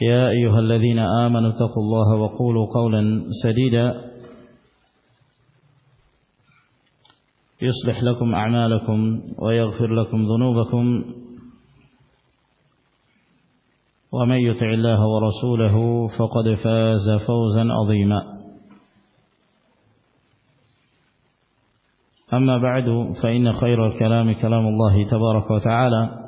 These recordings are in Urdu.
يا أيها الذين آمنوا تقوا الله وقولوا قولا سديدا يصلح لكم أعمالكم ويغفر لكم ذنوبكم ومن يتع الله ورسوله فقد فاز فوزا أظيما أما بعد فإن خير الكلام كلام الله تبارك وتعالى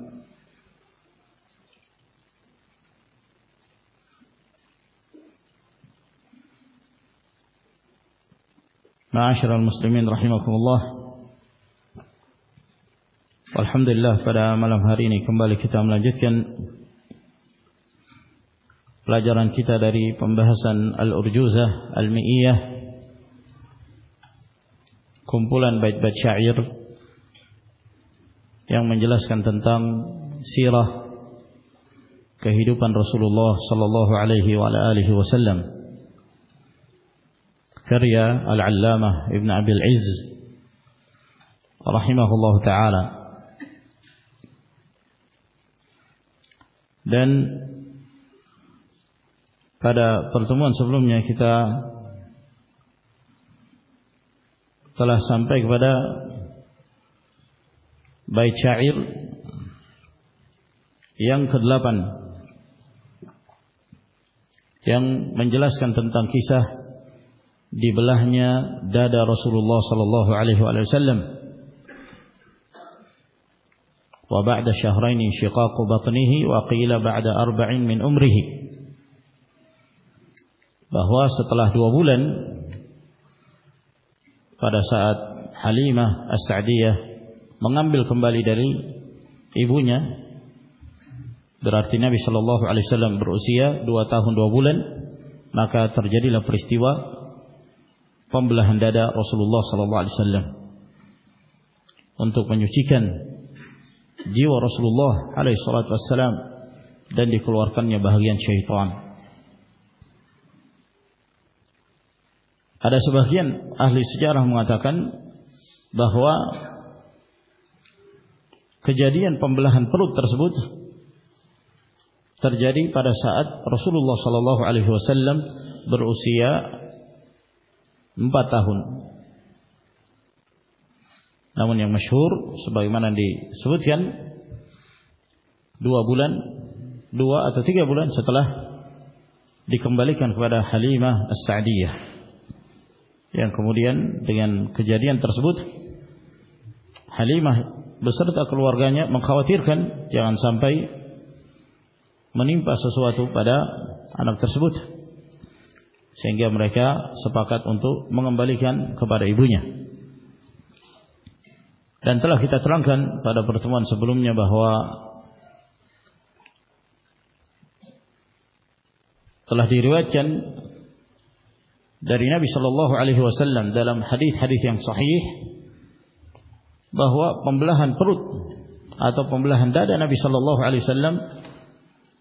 المسمین رحیم اللہ الحمد للہ رجا رن کتا داری پمب حسن الرجوز المپول اللہ صلی اللہ علیہ وسلم کریا العلامہ ابن اب العز رحمہ اللہ تعالی dan pada pertemuan sebelumnya kita telah sampai kepada bait syair yang ke-8 yang menjelaskan tentang kisah باپنی عمریہ بولین منامب علی داری درارتی بولین مقا ترجیتی پمبلن رسول اللہ صلی اللہ علیہ انتو کنجو چیکنس اللہ راتواج رسول اللہ صلی اللہ علیہ وسلم پاتا ہوں مشہور منکھا وتھین چون سامپائی منی پاسوات سینگ ریک سپاقات انٹو منگمبلی کھان کبر عبو تل کتاب پرتمان سبرمیا بہوا دی روین اللہ علی وسلم دلم ہدی حد چاہیے پمبلا ہنپروت آ تو پملا ہن دس اللہ علیہ وسلم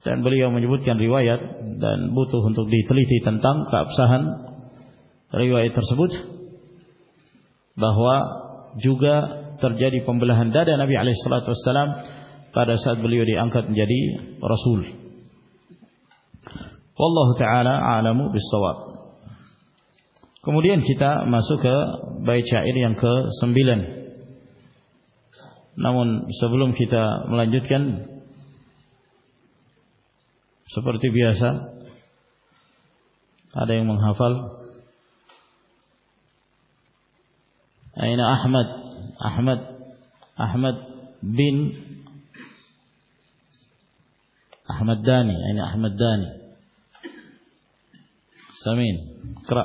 dan beliau menyebutkan riwayat dan butuh untuk diteliti tentang keabsahan riwayat tersebut bahwa juga terjadi pembelahan dada Nabi alaihi pada saat beliau diangkat menjadi rasul wallahu taala a'lamu bis-shawab kemudian kita masuk ke bait syair yang ke-9 namun sebelum kita melanjutkan سپرتیس محافل آئن احمد احمد احمد بن احمد دانی آئن احمد دانی سمین کر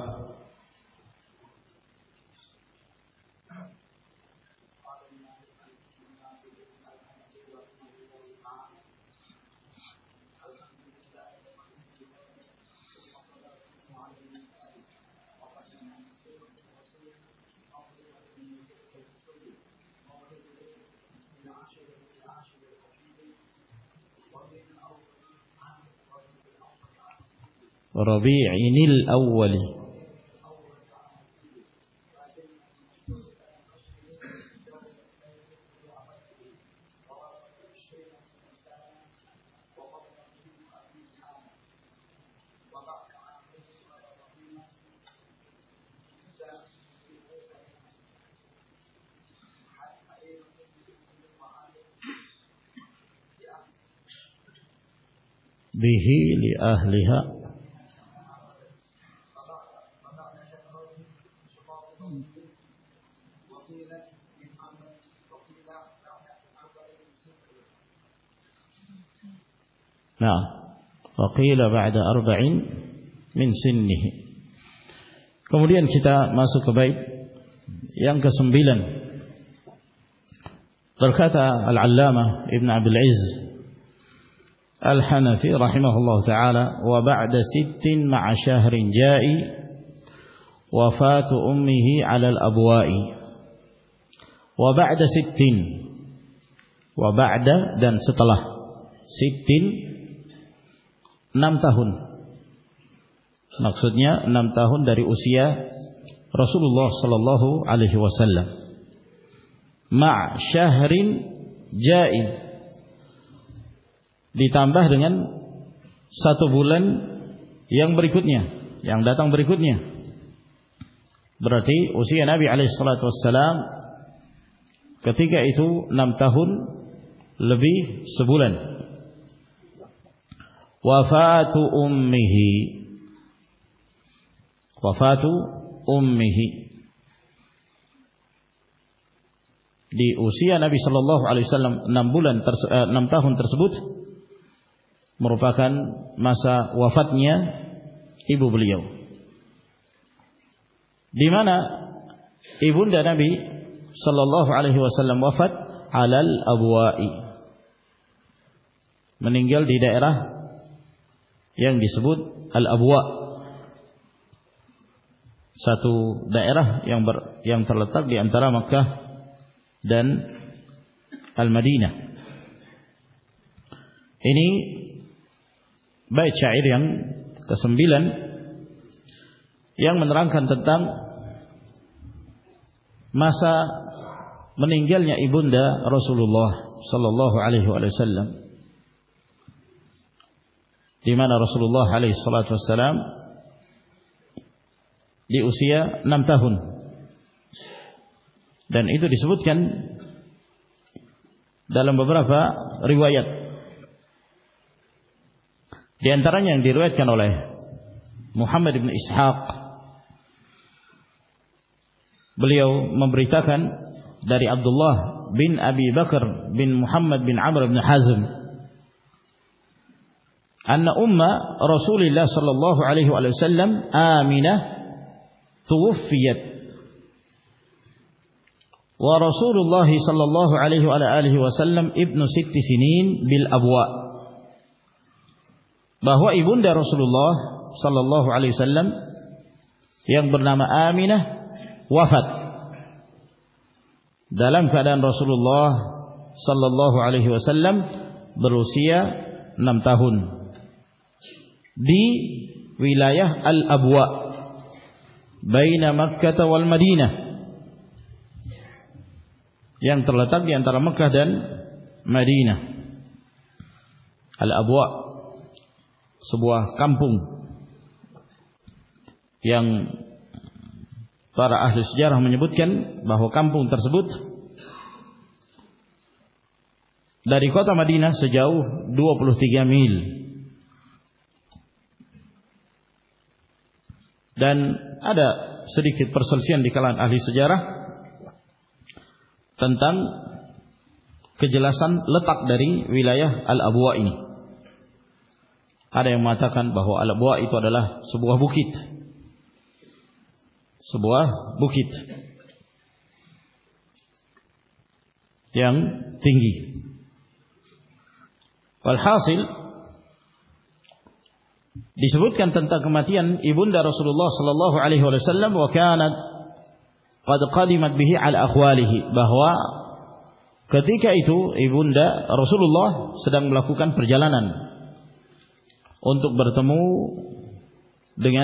ربيع الأول بِهِ لِأَهْلِهَا نعم وقيل بعد 40 من سنه kemudian kita masuk ke bait yang ke-9 berkata al-allamah ibn abdul aziz الحنفي رحمه الله تعالى وبعد ست مع شهر جاء وفاة أمه على الأبواء وبعد ست وبعد dan setelah ست نمتا ہنتا ہری اسل وسلم یوں بری بری وسلام کتھی نمتاحن نبی صلاح علی نمبل نمتا ہن ترسبت مروپانیا می سلسلم وفت ارا یہاں سب ہل ابو ساتو دیر یام تھک ترا مق دین ال مری بچہ این کسم بھی لن یان مندر کن تک تم مسا من گل ابوند ارو سو لو لو سلو آلے ہو سلن رس نام دس برآہ ریوائن دروائنل محمد بلی ماری عبد اللہ ابی بکرمد بیبم أن أم رسول الله رس اللہ علیہ وسلم آمنة توفيت ورسول الله الله صلى عليه وآله وسلم ابن ست سنين بالأبواء bahwa ibunda Rasulullah Rasulullah sallallahu sallallahu alaihi alaihi wasallam wasallam yang bernama Aminah wafat dalam keadaan berusia 6 tahun ال ابوکلکن سبوا کمپن یو آ سجو کمپن ترس بت داری کمین سجاؤ دوستی کی میل لاکھا ابوان بہو البوا دبو ٹین تنگی رسولم ونٹ بر تم دنیا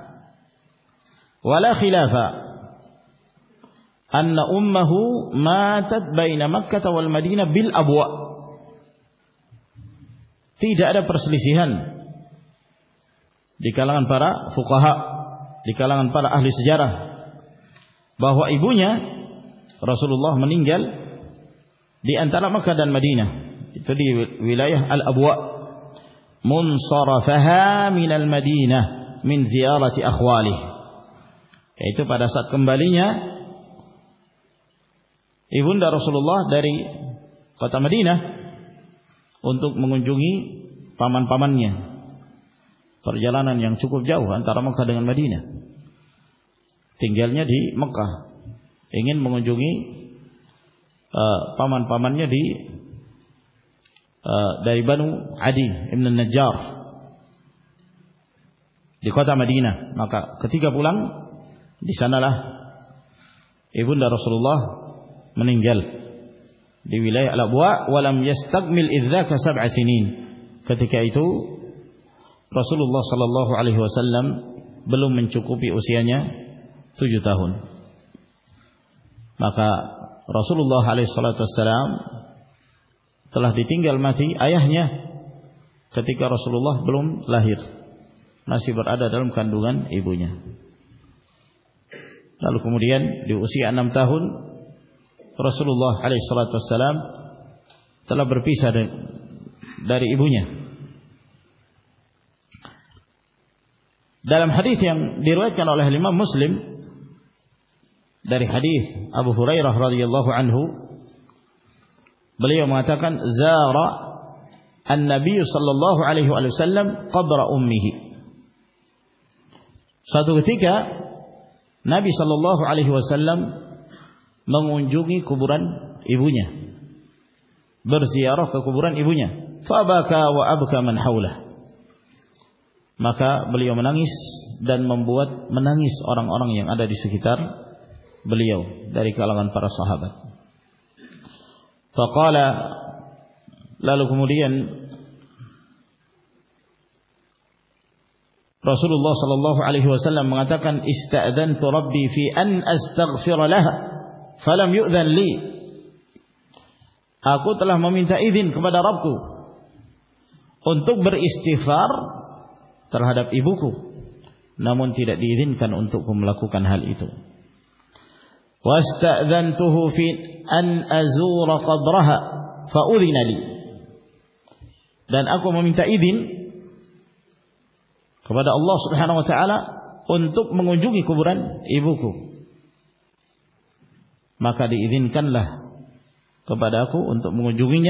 ولا خلاف أن أمه ماتت بين مكة والمدينة بالأبواء tidak ada perselisihan di kalangan para fuqaha di kalangan para ahli sejarah bahwa ibunya Rasulullah meninggal di antara Mekah dan Madinah itu di wilayah Al-Abwa munsarafaha min al-Madinah min ziyarati akhwalihi یہ تو پارا سات کم بال ایون در سلو لو داری کتا مدی نا انتو مغل جگہ پامان پامن سر جن سوکو جاؤن تر مکا دن گیا نیا ڈھی مکا ایگین مغن جگی پامن پامانیہ ڈھی داری بنو آدی ایمن جی کتا مدی نا مکا کتی کا پو ل رسولم تک رسول اللہ صلی اللہ علیہ وسلم رسول اللہ علیہ السلام تلا دیتینگ گل می آیا کتی کا رسول اللہ بلوم لاہر کانڈو ایبوئیں Lalu kemudian di usia enam tahun Rasulullah SAW telah berpisah dari ibunya. Dalam hadis yang diriwayatkan oleh Imam Muslim dari hadis Abu Hurairah radhiyallahu anhu beliau mengatakan zara an-nabiy sallallahu alaihi wasallam qabra ummihi. Suatu ketika نبل اللہ علی وسلم مجھے کبران ابوئیں با آبن ما کا بلیس دن ممبوت مس اور آدھا ڈیسویٹار بلی داری لال کم رسول اللہ صلی اللہ علیہ وسلم گم لکھو مم جگیبورن کا دن کن لہا دہن جگی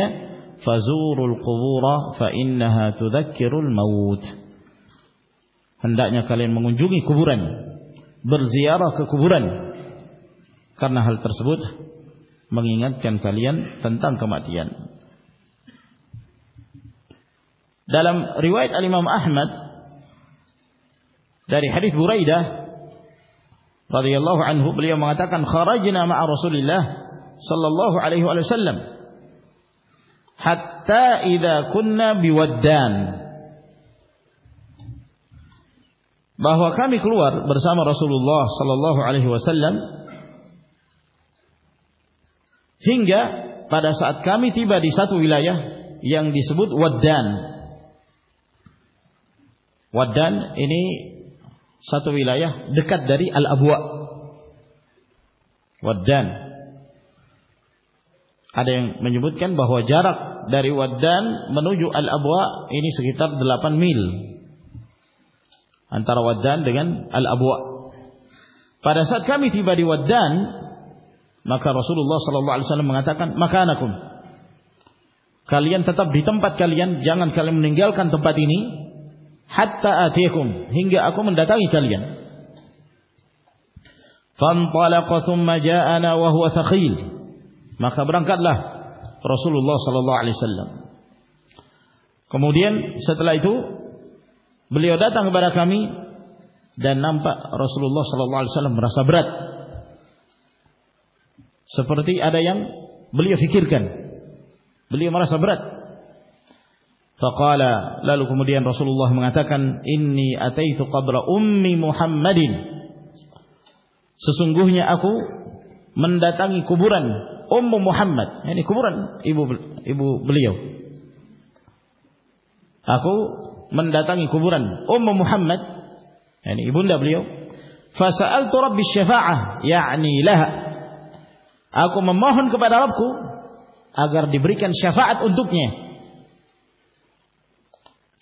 جگی کبورن برضیا کبورن کن تر سبت منگیلن تنام ریوائٹ علیم آ رول وام تی باد سات داریوین بہو داری البواً رسول اللہ صلی اللہ علیہ مت نکم کالیاں خبرم کدلا رسول اللہ صلی اللہ علیہ کموڈیا تنگ برا کام رسول اللہ فکر کر سبرت لالو مسول اللہ محمد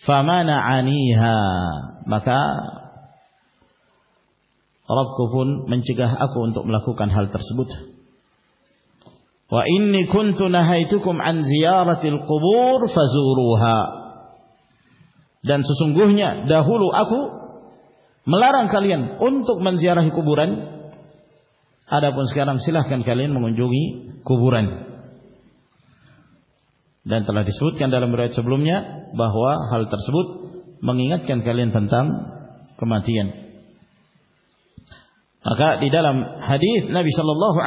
فامانہ آنی مکا رب کو پن منچگا اکو ان تم لکھو کن حل ترسبت وإني كنت نهيتكم عن زيارة القبور فزوروها dan sesungguhnya dahulu aku melarang kalian untuk menziarahi kuburan adapun sekarang silahkan kalian mengunjungi kuburan سبل بہوا ہل تر سب منتھم کماتی سلام حدی تھی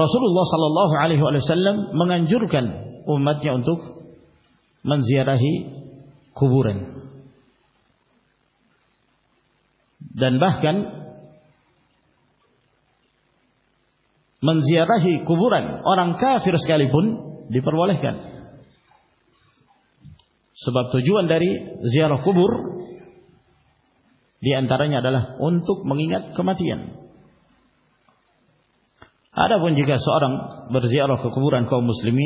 رسول اللہ صلی اللہ علیہ وسلم السلام منانجور انتق منزی راہی خبر منزیاری کبوران اور فیروز گیا بن دیپر والے ziarah kubur زیادہ کبردار ان تک من kematian آداب سو رنگ مسلم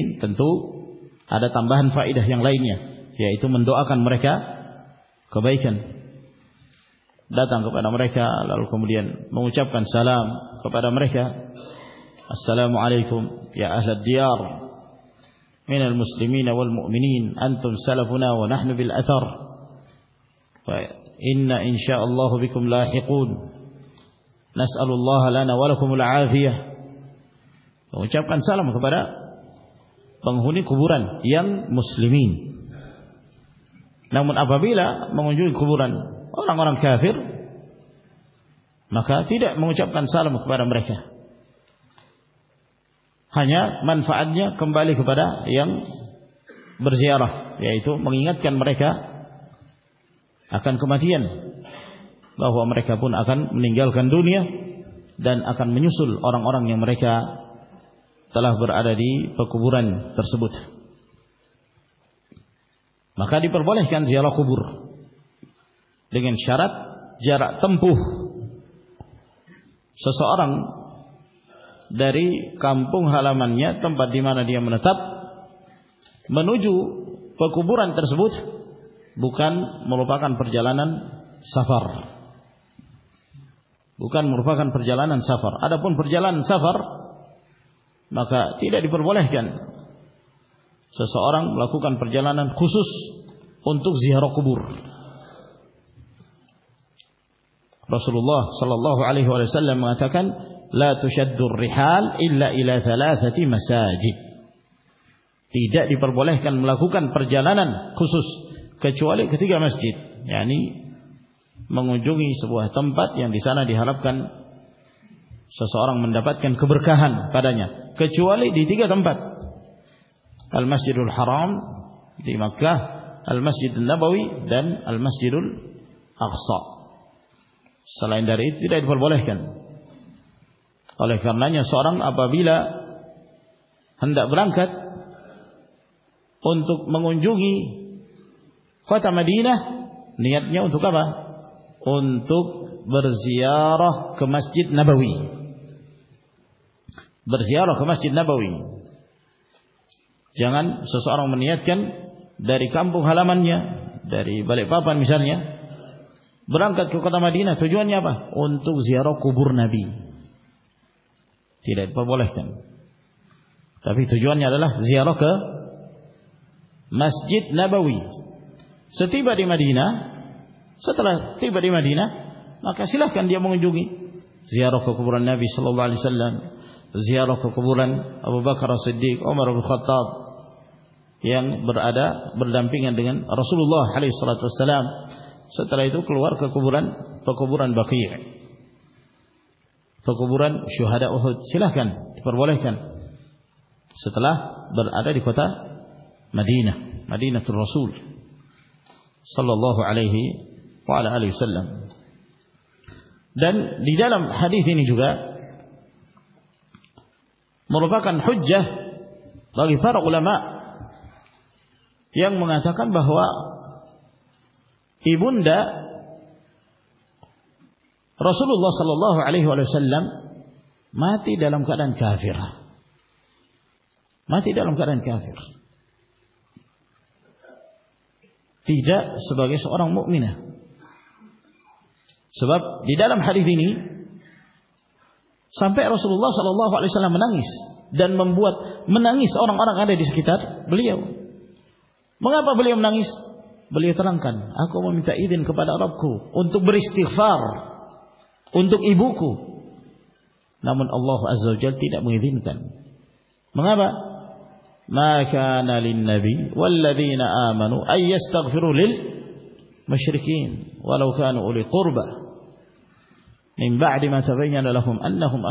لائیے السلام علیکم اللہ حکوم چن سالم خبرا بنبوران ین مسلیمین آپ بھی لا مجھے کبوران چن سالم ریکا منفایا کمبالی بارہ ین برجیال بریک اکھانچن بہو ہم ریکا بن اکنگ دین اکن منسول اور تلا براری پر بولے لیکن شراد جرا تمپو سسو داری کامپو حالیہ تمبا دیمانیہ منت منوجوبر ترسبت بکان مرفا کان پر جلان بکان مرفا کان پر جلان جالان سافر بولے منڈا خبر کہ چوا لمپت الم حرام المسد نہ مسجد نہ بوئی رو مسجد نہ بوی چانس رونی در کام بولا من بارے پاپنسانی برانکا مدی نہ بر نابی بابی سو جا زیا مسجد نہ بنا سلوال جیار بور ابو باخا رمر یانگ برآدا بردان پیغنگ رسول لو سلم سوتلا بران باکھے پبران چھلا بولے گا چلا بر آداد مدی نہ دن ہاد ملوقا خوج باپ یعن منات بہ ہوا یہ بن دس اللہ علیہ السلام کا سر مکمیل حری بھینی سمپلام منگیس دن بنگیس اور بہا با بولیا منگیس بولیا تاکہ کنب کو برستی خارت اللہ جلتیل اللہ خرابتری مرے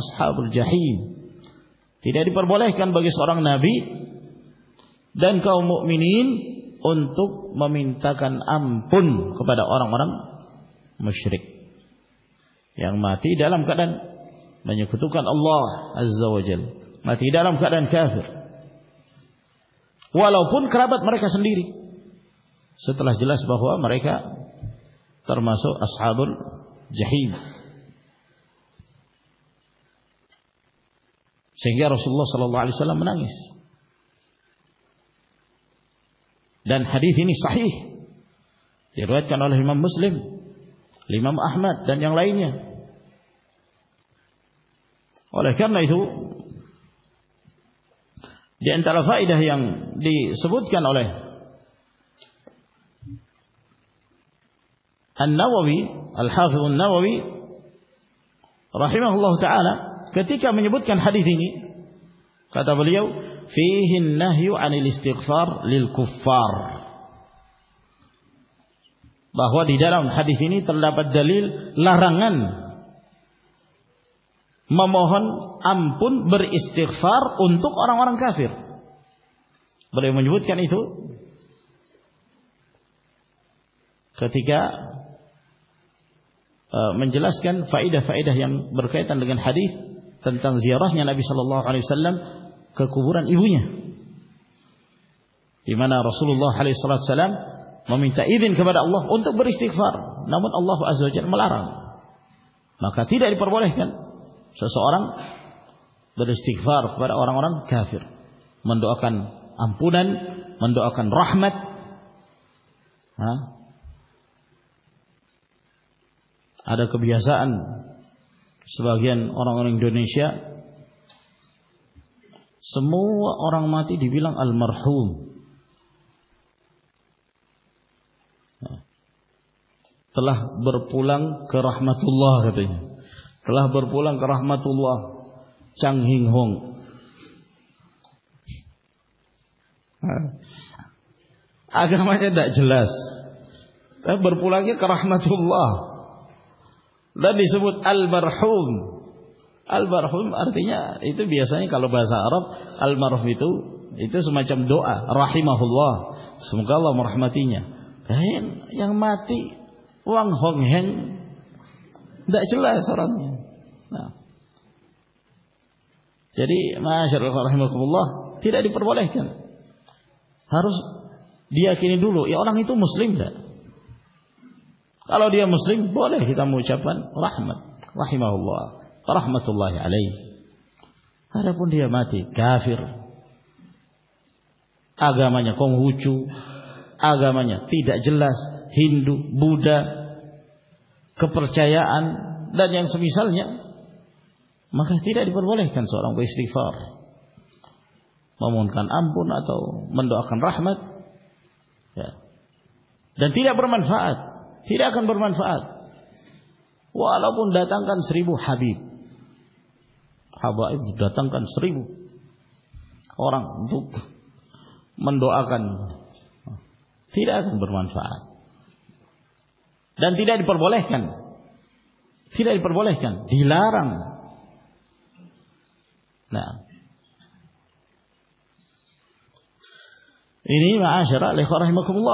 کا سنگیا رسول صلی اللہ علیہ السلام منگے دین حریف شاہی رولم مسلیم عمم احمد دنیا اور ان سب کیا نو لے نہ اللہ نہ اللہ ہوتا ہے نا مجبت مم پن برت اور مجبور کرنی تنجن ہری ع سلبوران رسول اللہ علیم اللہ انتظار نہ اللہ خوب ملا رام نقطہ تین پروڑ برس اور مند امپوین مند رحمت آسان سب گیان اور انڈونیشیا سموا اور ڈیبی للہپلنگ اللہ کرپولا کرا مت اللہ چن ہنگ ہون آگے برپولا کے کرہ مت اللہ رحیت سما چم دہیما ہلو سم کا رحماتی تیر اٹھ بولے کن ڈولو مسلم ہے مسلم بولے آگام آگا میٹا جلس ہندو بوڈا کپرچا سب مثال نہیں مطلب تیرا پر بولے سو روپنا تو منڈو رحمت پر منسوخ تیراکانریبو ہابی داتن گان شریبو رنگ مندو گانا سواد بولے تھری بولے ڈھل ان لیکار بلو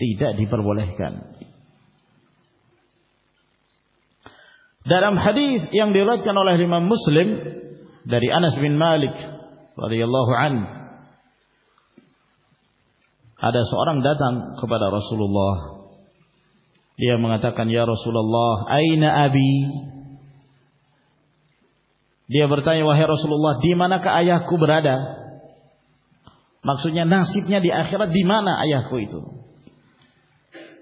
بولم ہری مسلیم داری مالک اور رسول اللہ رسول اللہ آئی نہ آئی رسول اللہ دیمان کا مکس بات کو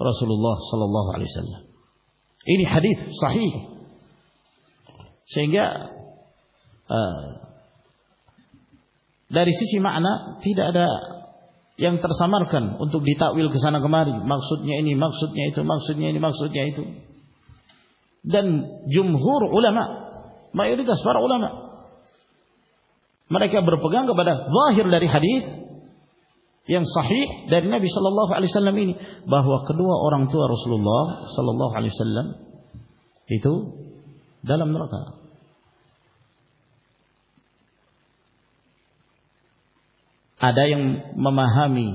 لا حریف سنگیا داری تھی تر سمر کن انٹو ڈیتا اویل کے سانگ ماری مک سو نہیں مک سو نہیں آئی تھی مک سو نہیں مک سو نہیں آئی تھی دن یمہر الانا دس والا مر کیا برپ گا ویرو داری ہری ہم شاہی دلہ علیم بہوا کدوا اور سلح علیت دلم آدا ایم مما حامی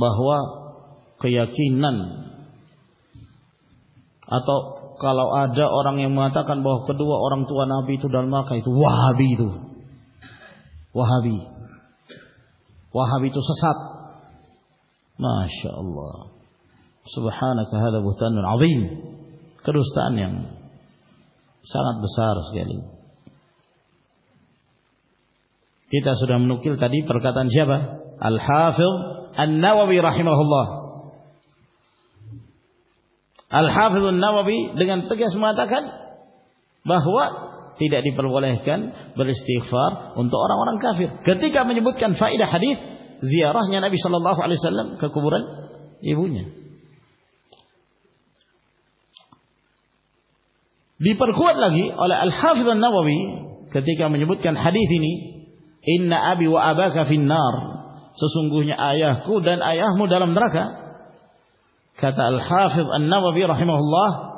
بہوا کئی نن کا آدھا اور مات بہوا اور وہاں بھی تو سساتا کروستان یہ تاس ہم نکلتا اللہ لگن تو کیا ساتا کا مجب الحافی رحم اللہ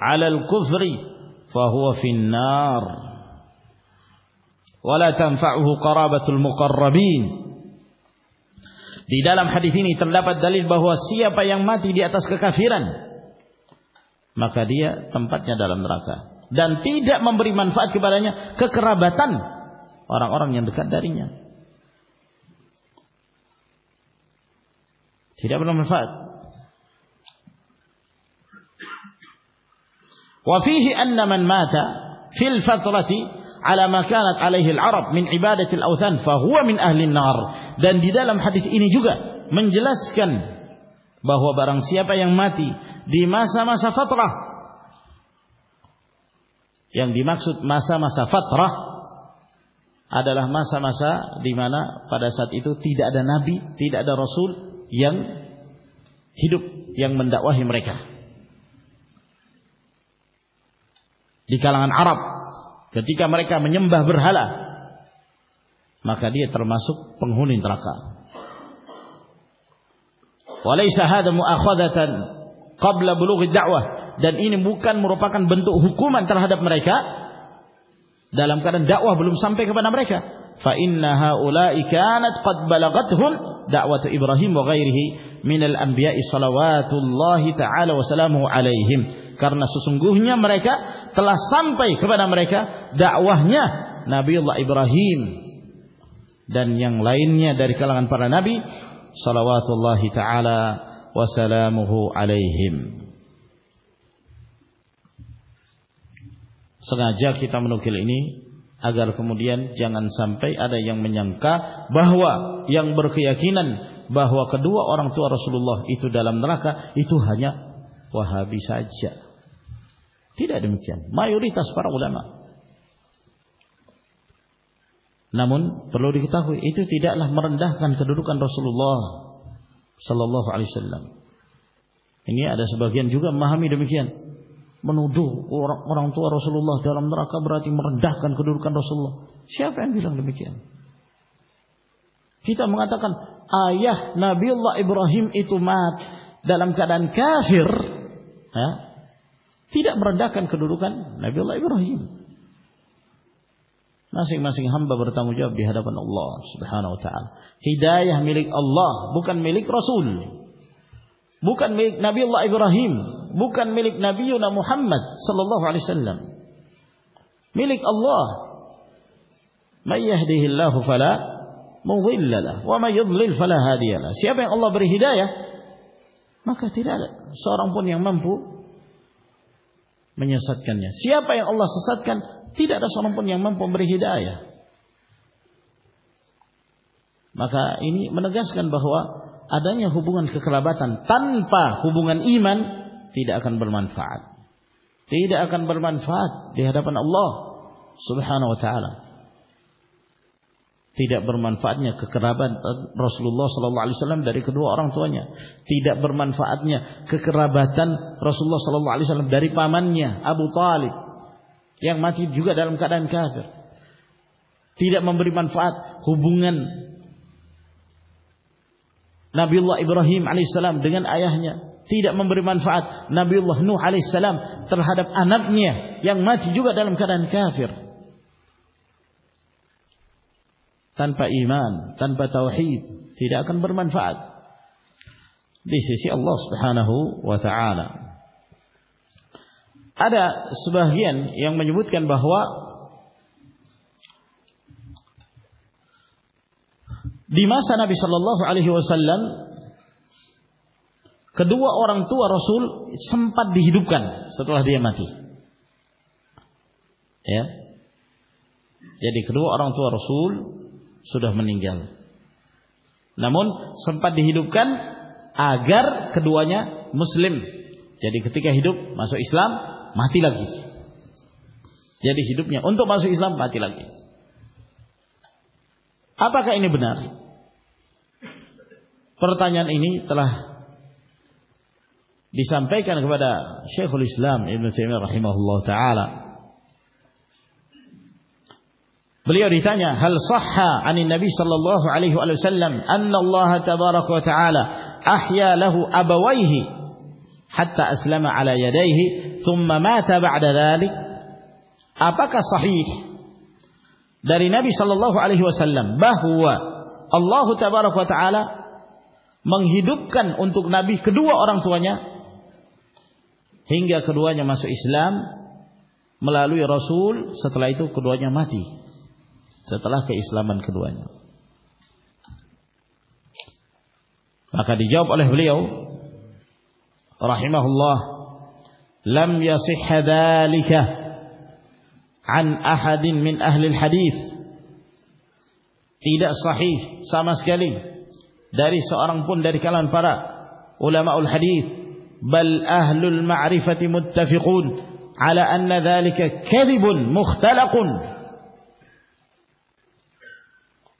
على الكفر فهو في النار ولا تنفعه قرابة المقربين di dalam hadis ini terdapat dalil bahwa siapa yang mati di atas kekafiran maka dia tempatnya dalam neraka dan tidak memberi manfaat kepadanya kekerabatan orang-orang yang dekat darinya tidak bermanfaat وفيه أن من مات في الفترة على ما كانت عليه العرب من عبادة الأوثان فهو من أهل النار dan di dalam hadis ini juga menjelaskan bahwa barang siapa yang mati di masa-masa fatrah yang dimaksud masa-masa fatrah adalah masa-masa di mana pada saat itu tidak ada nabi, tidak ada rasul yang hidup yang mendakwahi mereka. di kalangan Arab ketika mereka menyembah berhala maka dia termasuk penghuni neraka walaysa hadha mu'akhadatan qabla bulugh ad-da'wah dan ini bukan merupakan bentuk hukuman terhadap mereka dalam keadaan dakwah belum sampai kepada mereka fa inna haula'i kanat qad balagathum da'wat Ibrahim wa ghairihi min al-anbiya'i salawatullahi ta'ala wa salamuhu alaihim کارنا سوسنگ ریم لائن جا کم کل من سمپے یوگ برقی اور مائری تس پارکن رسول رسول tidak merendahkan kedudukan Nabi Allah Ibrahim. Masing-masing hamba bertanggung jawab di hadapan Allah Subhanahu wa taala. Hidayah milik Allah, bukan milik Rasul. Bukan milik Nabi Allah Ibrahim, bukan milik Nabi Yuna Muhammad sallallahu alaihi wasallam. Milik Allah. May yahdihillahu fala mudhillalah wa may yudlil fala hadiyalah. Siapa yang Allah beri hidayah, maka tidak ada seorang pun yang mampu سات گیا سیا پہ سمپن پم ریڈ آیا جس گا یہ تیار پھا تین دہل سبھی نو تیرے برمن فات نیبن رسول اللہ صلی اللہ علیہ وسلم داری اور رسول صلی اللہ علیہ ابو کرمنگ نبی اللہ ابرحیم علیہ السلام دیا تیرے السلام ترحاد علم کہ صبح منتما سنا صلاح علی وسلام کدو اور رسول سمپیو اور رسول سنی سمپادی ہندو مسلم ہندو اسلام مہتی لگی جی انسل مہتی لگی آپ پہن شیخ السلام رحمۃ اللہ تعالیٰ beliau ditanya hal sahha anin nabi sallallahu alaihi wa sallam anna allaha tabaraka wa ta'ala ahya lahu abawaihi hatta aslama ala yadaihi thumma mata ba'da dhalik apakah sahih dari nabi sallallahu alaihi wa sallam bahwa allahu tabaraka wa ta'ala menghidupkan untuk nabi kedua orang tuanya hingga keduanya masuk islam melalui rasul setelah itu keduanya mati اسلام رحم اللہ حدیث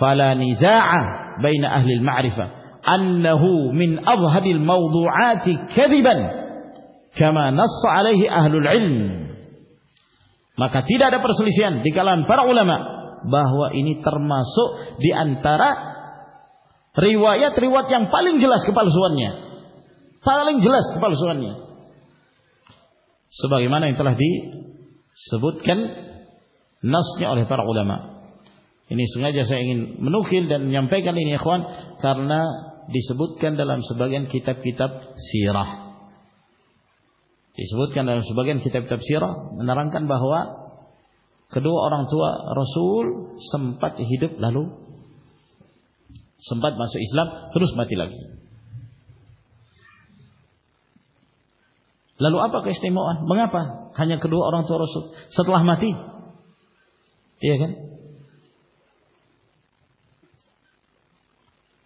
فلا نزاع بين أهل المعرفة أنه من أظهر الموضوعات كذبا كما نص عليه أهل العلم maka tidak ada perselisihan di kalangan para ulama bahwa ini termasuk di antara riwayat-riwayat yang paling jelas kepalsuannya paling jelas kepalsuannya sebagaimana yang telah disebutkan nasnya oleh para ulama انی سنگ جیسے منویل کرنا سببتین نران کان بہوا کدو اور اسلام روسمتی لگی لالو آپ کسٹما ہاں کدو اور ستواہ متی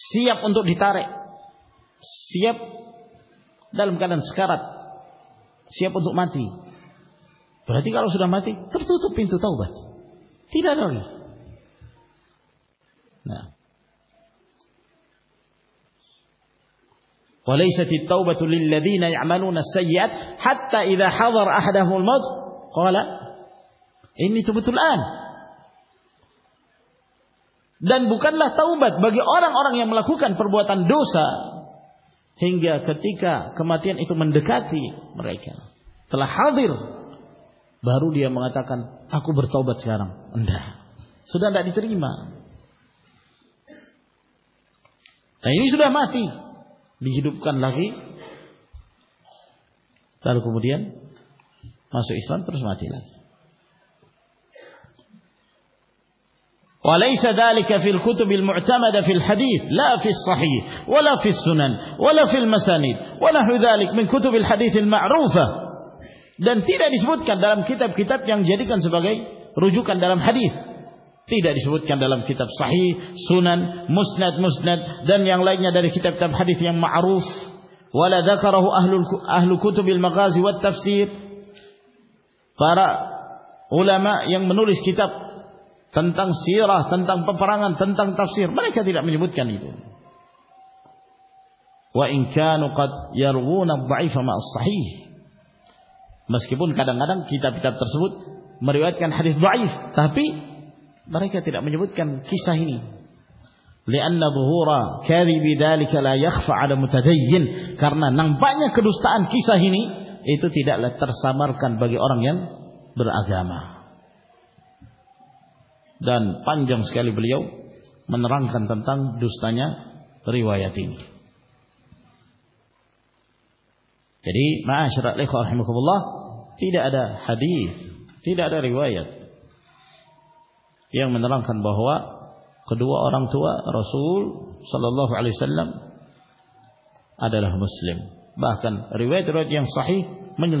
سیپ اندو ڈارے سیم کالم اسکار سیپ انتیارتی تب تو لینی نیا سیات ای ڈوسا تھی بھارتا حکومت بھی ڈوبی پرسم آتی وليس ذلك في الكتب المعتمدة في الحديث لا في الصحيح ولا في السنن ولا في المسانيد ونحو ذلك من كتب الحديث المعروفة dan tidak disebutkan dalam kitab-kitab yang jadikan sebagai rujukan dalam hadis. Tidak disebutkan dalam kitab sahih, sunan, musnad, musnad dan yang lainnya dari kitab-kitab hadis yang ma'ruf. Wala dzakarahu ahlul ahlul kutubil maghazi wat tafsir. Para ulama yang menulis kitab tentang sirah, tentang peperangan, tentang tafsir. Mereka tidak menyebutkan itu. Wa in kanu qad yarwuna dha'ifa ma sahih. Meskipun kadang-kadang kitab-kitab tersebut meriwayatkan hadis dhaif, tapi mereka tidak menyebutkan kisah ini. Lianna zuhura kadhibi dhalika la yakhfa 'ala mutadayyin. Karena nampaknya kedustaan kisah ini itu tidaklah tersamarkan bagi orang yang beragama. دن پانچم سیالی بلیوان خان خان تنستانا ریوایاتی رسول صلی اللہ علیہ السلام السلم بہن ریوائت روز شاہی مجھے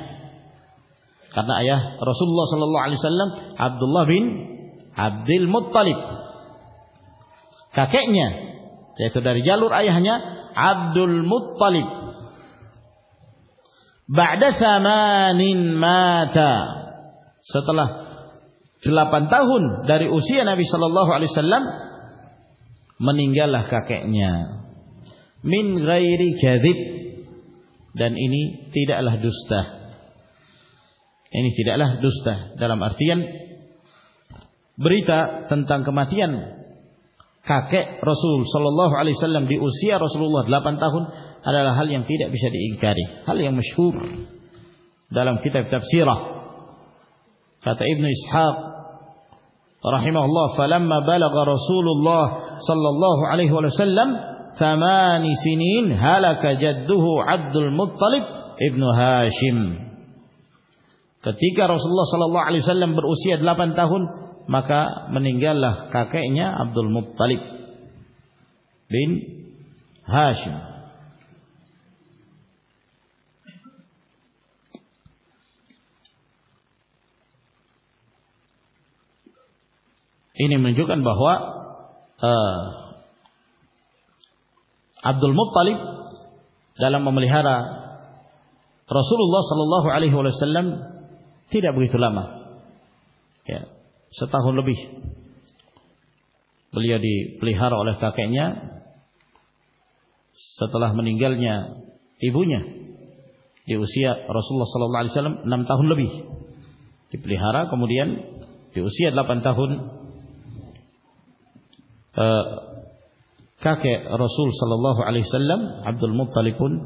رسول صلی اللہ علیہ بن عبد اللہ پانتا گن داری صلی اللہ علیہ سلام منی تیرا لستا ini tidaklah dusta dalam artian berita tentang kematian kakek Rasul sallallahu alaihi wasallam di usia Rasulullah 8 tahun adalah hal yang tidak bisa diingkari hal yang masyhur dalam kitab tafsirah kata Ibnu Ishaq rahimahullah falamma balagha Rasulullah sallallahu alaihi wasallam ثمان سنين هلك جده عبد المطلب ابن هاشم تو ٹیکا رسول صلی اللہ علیہ السلام اس کا من گل کا عبد ال مختلف انجوان بہوا عبدل مختالی جا لمہ رسول اللہ صلی اللہ علیہ واللم بگ سلامہ لبھی پلیہ ستلا ایوئیں رسول صلی اللہ علیہ نمتا ہوں لوی پلیارا کموڈیان اشیا پانتا ہوں کا رسول صلی اللہ علیہ السلام عبد المفت علی پن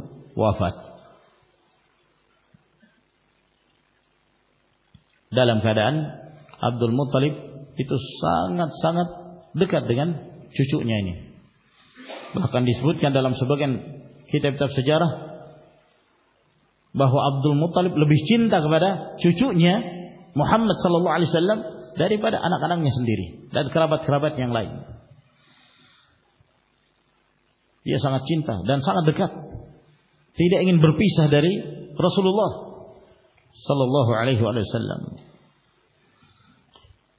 وافات چوچوتم سب بہو عبد الف لبھی چنتا ہے محمد دیری خراب خرابات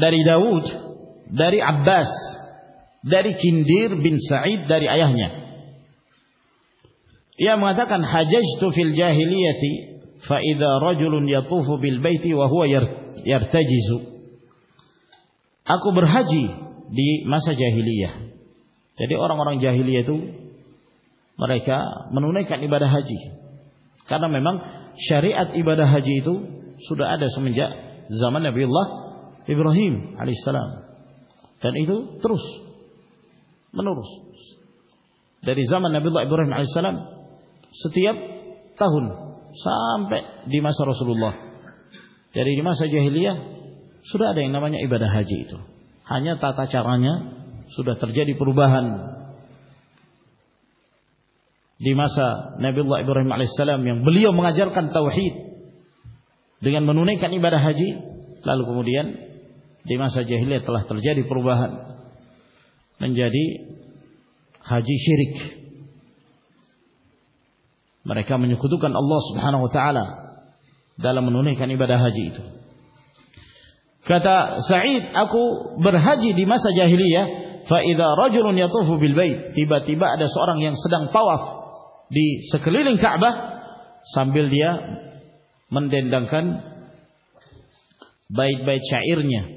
در در اباس داری دریا اور ابراہیم علیہ السلام ترس منورس داری نبی ابراہیم علیہ السلام ستی تہن سام پہ دیماسا رس رسا جہلی اب جی تاچار باہمسا نبی اللہ ابراہیم علیہ السلام بلیہ منگاجرکن من بار حاجی لال کمران مجھے ہای برائے کمن خود اللہ ہوتا دال برا ہاجی آو برا ہی دیما سا جیلی دن رونی تو سوران پاپ دی سکھلے لینا سامل دی ریا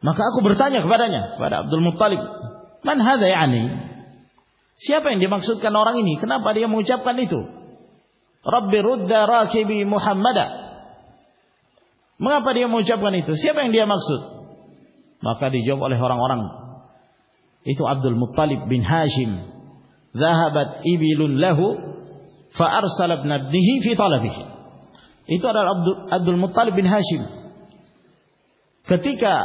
maka aku bertanya kepadanya kepada Abdul Muttalib man hadza yani siapa yang dimaksudkan orang ini kenapa dia mengucapkan itu Rabbi rudda rakibi Muhammad mengapa dia mengucapkan itu siapa yang dia maksud maka dijawab oleh orang-orang itu Abdul Muttalib bin Hashim zahabat ibilun lahu fa arsala ibn ibnihi fi talabihi itu adalah Abdul, Abdul Muttalib bin Hashim ketika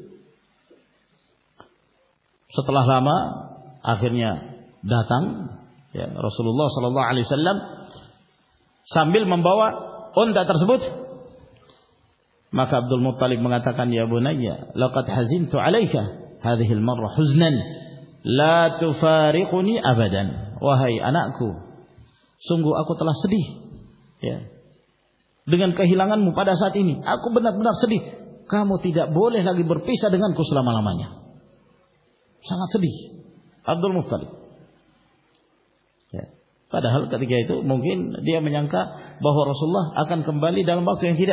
آخر رسول اللہ علیہ السلام سامبل ممبا کون داتار سبت مخا عبدال مفتالک منگا تھا بنائی گیا کو سنگولاً لگن موپا مو تجا بولے بر پیسہ دن کو بہو رسول اکنالیس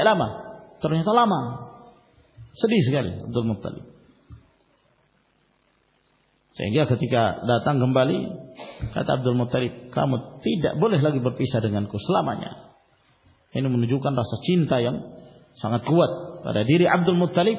گلے خطی کا متعلق سلام آنے میں جو سچن کو دھیرے عبدل متعلق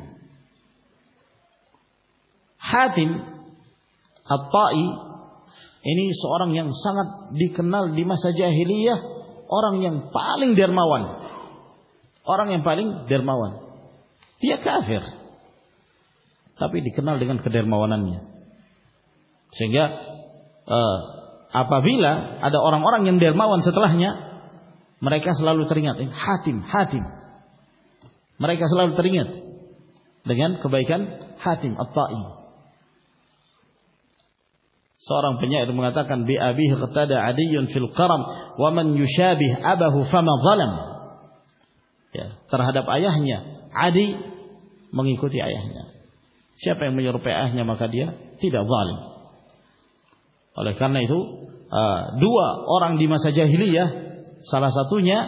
ہات اپ ان اورنگین سنگ ڈی کرنا ڈیما ساجا ہلیہ اور پال درما اور پال درما کا فیر کبھی ڈھیکنا ڈرما سنگیا آپاب اور دیرما ستلا ہاں مرکلا ہاتھ ہاتھ مرکلا لتر گن کبائک ہاتھ آپ سو اور سلاس اتوئیں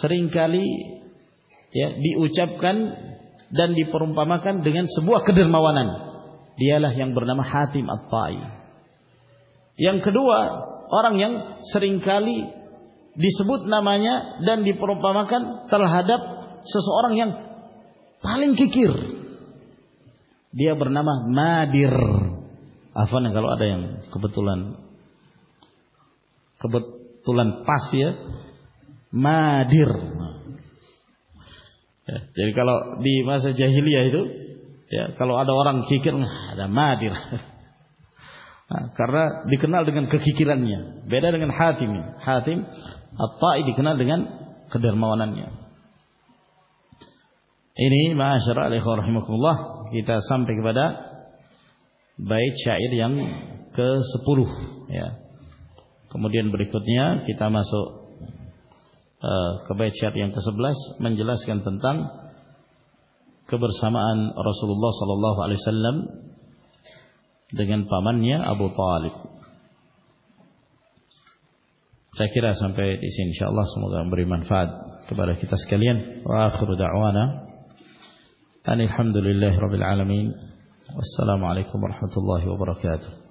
سرکالیپن پاما درنگائی جن کدوا اور سرنکلی دیسبت نام دن پور با مل ہسو اور نام اپنے پاسیر جہلی اور مادر ہا تھیم آپ درما نانی ایسا لو گیتا سامان بڑی بلا سماس اللہ صاح اللہ الحمد للہ رب العالمین السلام علیکم ورحمۃ اللہ وبرکاتہ